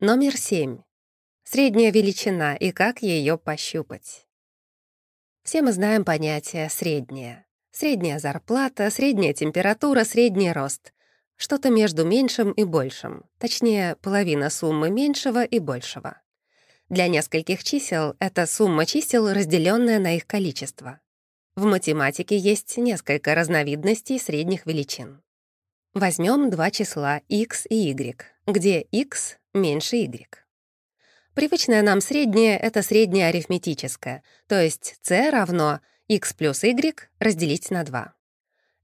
Номер 7. Средняя величина и как ее пощупать. Все мы знаем понятие «средняя». Средняя зарплата, средняя температура, средний рост. Что-то между меньшим и большим. Точнее, половина суммы меньшего и большего. Для нескольких чисел это сумма чисел, разделенная на их количество. В математике есть несколько разновидностей средних величин. Возьмем два числа x и y, где x меньше y. Привычное нам среднее — это среднее арифметическое, то есть c равно x плюс y разделить на 2.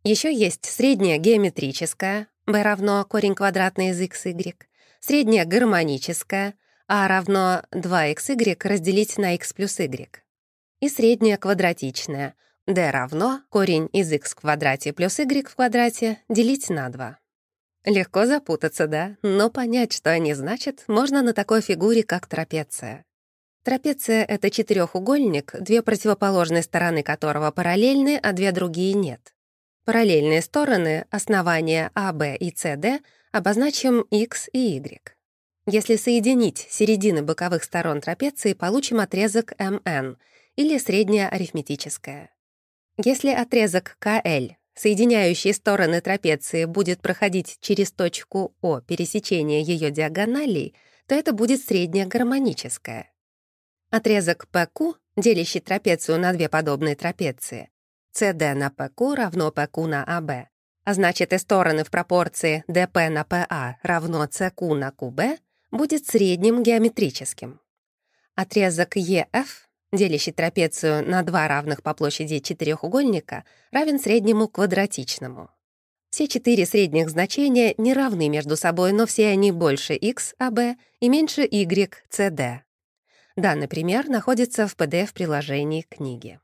Еще есть среднее геометрическое, b равно корень квадратный из x, y, среднее гармоническое, a равно 2xy разделить на x плюс y, и среднее квадратичное, d равно корень из x в квадрате плюс y в квадрате делить на 2. Легко запутаться, да? Но понять, что они значат, можно на такой фигуре, как трапеция. Трапеция — это четырехугольник, две противоположные стороны которого параллельны, а две другие нет. Параллельные стороны, основания АБ и СД, обозначим X и Y. Если соединить середины боковых сторон трапеции, получим отрезок МН или среднее арифметическое. Если отрезок КЛ соединяющие стороны трапеции будет проходить через точку О пересечения ее диагоналей, то это будет средняя гармоническая. Отрезок PQ, делящий трапецию на две подобные трапеции, CD на PQ равно PQ на AB, а значит и стороны в пропорции DP на PA равно CQ на QB, будет средним геометрическим. Отрезок EF делящий трапецию на два равных по площади четырехугольника, равен среднему квадратичному. Все четыре средних значения не равны между собой, но все они больше x, AB и меньше y, CD. Данный пример находится в PDF-приложении книги.